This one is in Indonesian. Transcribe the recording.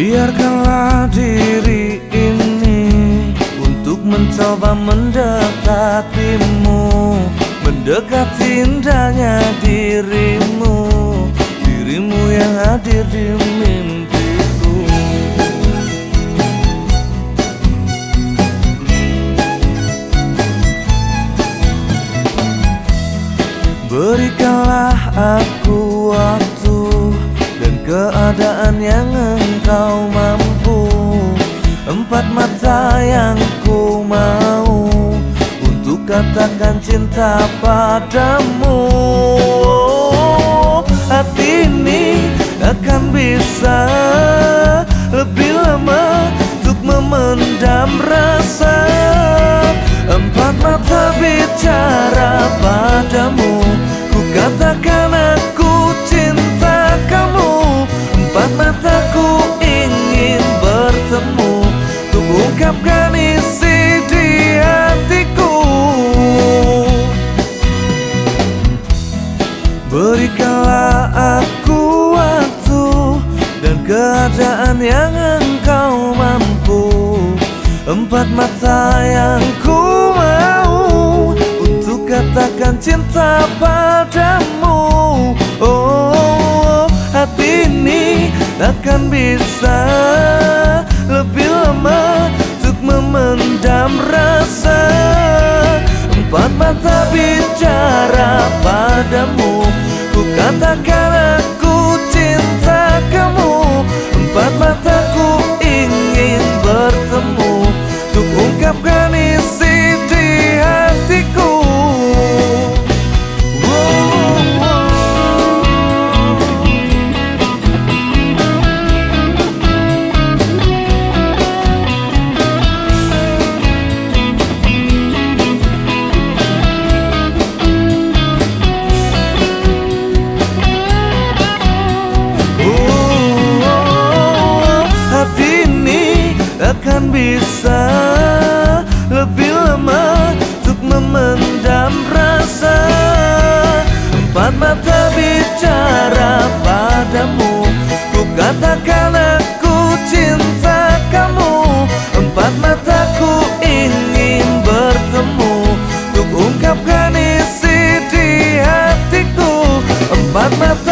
Biarkanlah diri ini Untuk mencoba mendekatimu Mendekati indahnya dirimu Dirimu yang hadir di mimpiku. Berikanlah aku waktu keadaan yang engkau mampu Empat mata yang ku mau Untuk katakan cinta padamu. Hati ini akan bisa Lebih lama untuk memendam rasa. Empat mata bicara padamu Ku katakan keadaan yang engkau mampu. Empat mata yang ku mau Untuk katakan cinta padamu. Oh, hati ini takkan bisa Lebih lama untuk memendam rasa. Empat mata bicara padamu Ku katakan bisa lebih lama untuk memendam rasa. Empat mata bicara padamu Ku katakan aku cinta kamu. Empat mataku ingin bertemu Untuk ungkapkan isi di hatiku. Empat mata